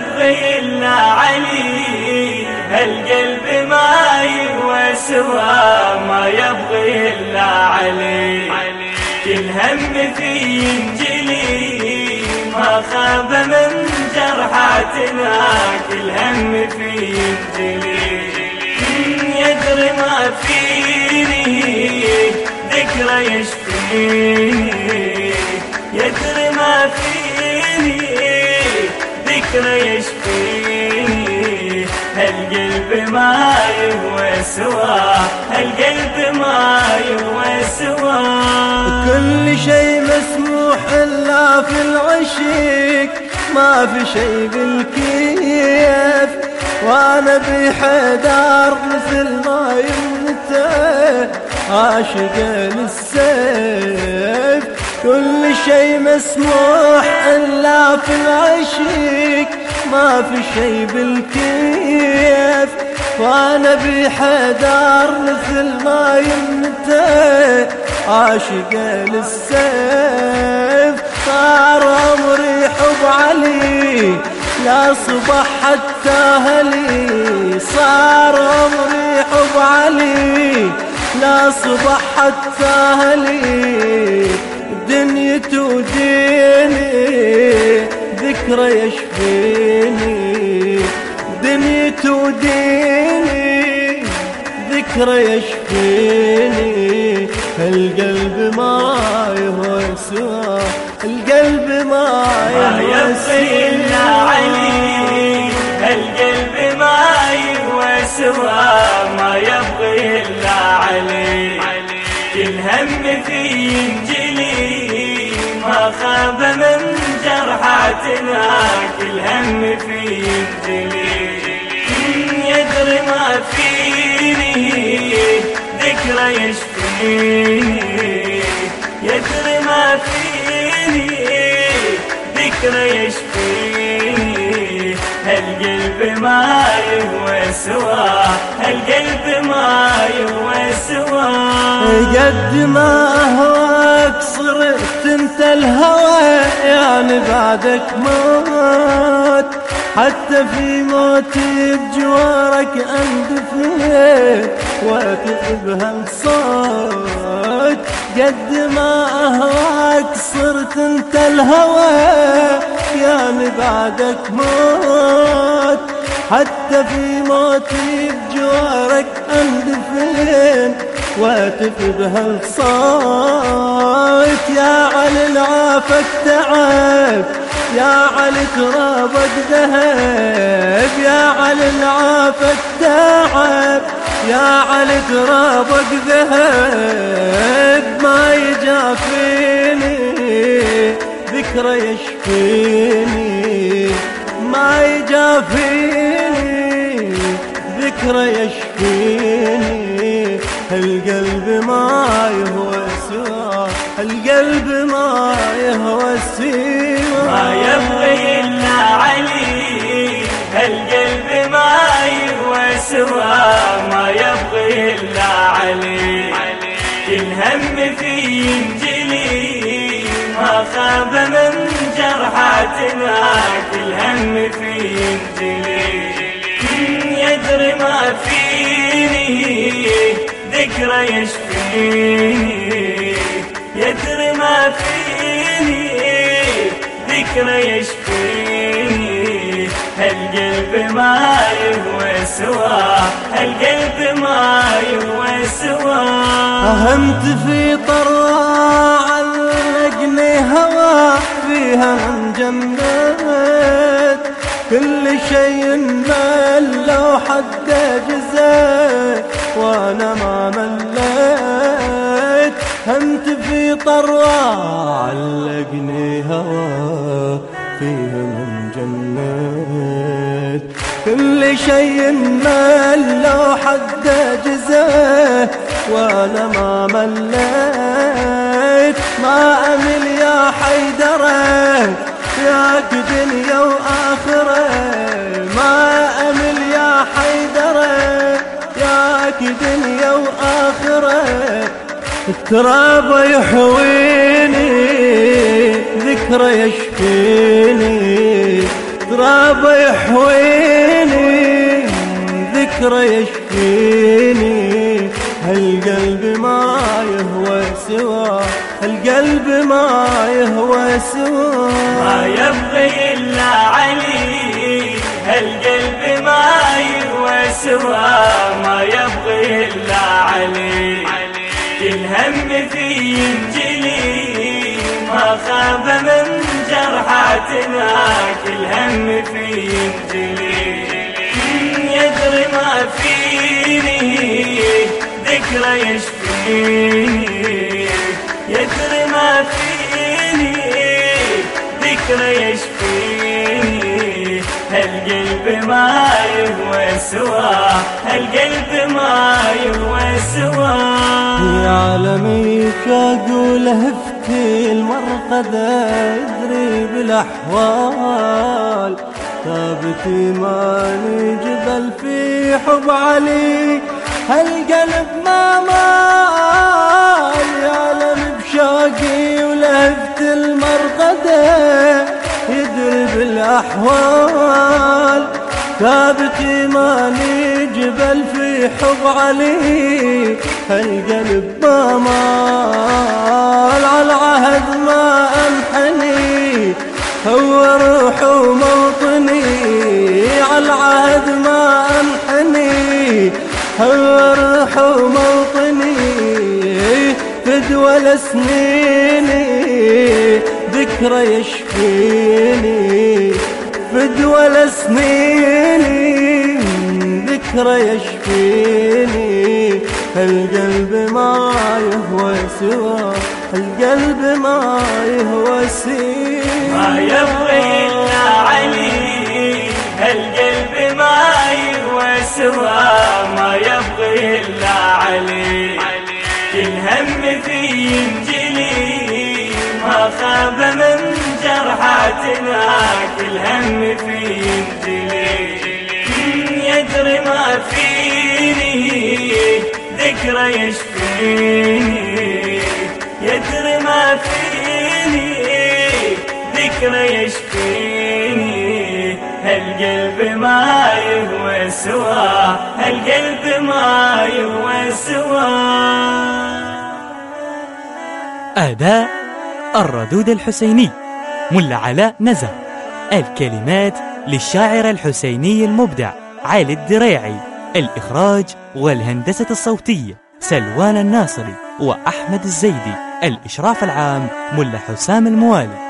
يبغي إلا علي هالقلب ما يهوى سوى ما يبغي إلا علي. كل هم في ينجلي ما خاب من جرحاتنا كل هم في ينجلي يدري ما فيني ذكرى يشفيني. يدري ما فيني ذكرى يشفيني هالقلب ما يهوى سوا هالقلب ما يهوى سوا كل شيء مسموح إلا في العشيق ما في شيء بالكيف. وأنا بحدار مثل ما يمتى عاشق للسيف. كل شيء مسموح إلا في العشيق. ما في شيء بالكيف. وأنا بحدار مثل ما يمتى عاشق للسيف. صار عمري حب علي. لا صبح حتى هلي صار عمري حب علي. لا صبح حتى هلي دنيتي وديني ذكرى يشفيني. دنيتي وديني ذكرى يشفيني. القلب ما يهوى سوى القلب ما إلا علي. القلب ما يهوى سوى ما يبغي إلا علي. هم في خاب من جرحاتنا كل هم في ينجلي يدري ما فيني ذكرى يشفيني. يدري ما فيني ذكرى يشفيني. هالقلب ما يهوى سوا هالقلب ما يهوى سوا قد ما أهواك صرت انت الهوى يعني بعدك موت. حتى في موتي بجوارك اندفن واكتب هالصوت قد ما أهواك صرت انت الهوى يعني بعدك موت. حتى في موتي بجوارك اندفن واتف بهالصوت علي العافك تعب. يا علي ترابك ذهب. يا علي العافك تعب. يا علي ترابك ذهب. ما يجافيني ذكرى يشفيني. ما يجافيني ذكرى يشفيني. القلب ما القلب ما يهوى سوى ما يبغي إلا علي. القلب ما يهوى سوى ما يبغي إلا علي. كل هم في ينجلي ما خاب من جرحاتنا كل هم في ينجلي يدري ما فيني. ذكرى يشفيني. يدري ما فيني ذكرى يشفيني. هالقلب ما يهوى سوا هالقلب ما يهوى سوا أهمت في طراع علقني هوا فيها من جنات كل شيء مال لو حد جزاء وأنا ما مليت همت في طراع علقني هوا فيها من جنات. كل شيء مال لو حد جزاه وأنا ما مليت. ما أمل يا حيدرة ياك دنيا التراب يحويني ذكرى يشفيني. تراب يحويني ذكرى يشفيني. هالقلب ما يهوى سوى القلب ما يهوى سوى. ما يبغي إلا علي. جرحاتنا كل هم في ينجلي يدري ما فيني ذكرى يشفيني. يدري ما فيني ذكرى يشفيني. هالقلب ما يهوى سوا هالقلب ما يهوى سوا. يا عالمي شاق لهفتي المرقدة يدري بالأحوال. ثابت إيماني جبل في حب علي هالقلب ما مال. يا عالم بشاقي ولهفت المرقدة يدري بالأحوال. ثابت إيماني جبل في حب علي هالقلب ما مال على العهد ما أنحني هو روح وموطني على العهد ما أنحني هو روح وموطني فدوى لسنيني ذكرى يشفيني. فدوى لسنيني ذكرى يشفيني. القلب ما يهوى سوى القلب ما يهوى سوى ما يبغي إلا علي هالقلب ما يهوى سوى. ما يبغي إلا علي كل هم في ينجلي. ما خاب من جرحاتنا كل هم في ينجلي يدري ما فيني ذكرى يشفيني. يدري ما فيني ذكرى يشفيني. هالقلب ما يهوى سوا هالقلب ما يهوى سوا أداء الردود الحسيني. ملا علاء نزر الكلمات للشاعر الحسيني المبدع علي الدريعي. الإخراج والهندسة الصوتية سلوان الناصري وأحمد الزيدي. الإشراف العام ملا حسام الموالي.